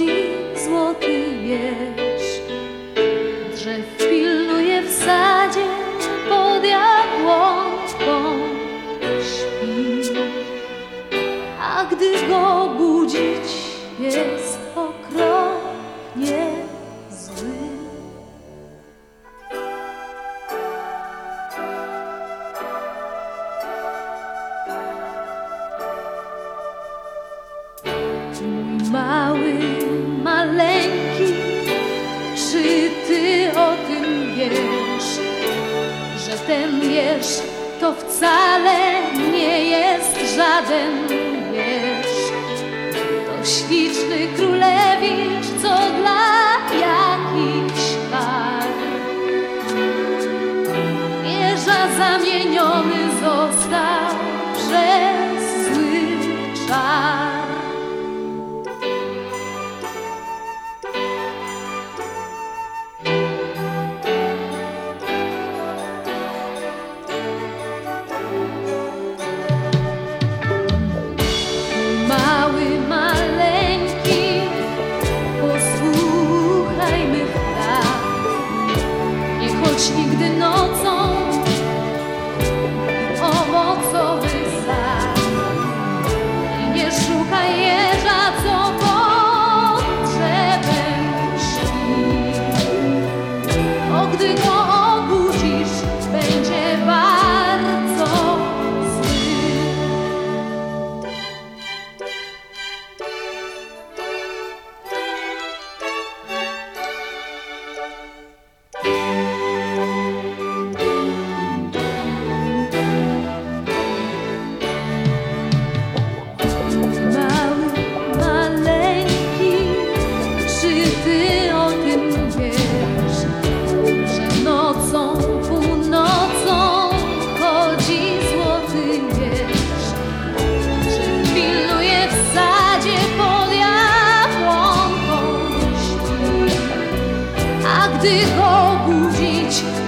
chodzi złoty wieś. Drzew pilnuje w sadzie pod jabłonką śpi. A gdy go budzić jest okropnie zły. Mały, wiersz to wcale nie jest żaden wiersz. To śliczny królewicz, co dla jakichś kar wieża zamieniony Nie chodź nigdy nocą owocowy sad. I nie szukaj jeża, co pod drzewem śpi. Bo gdy gdy go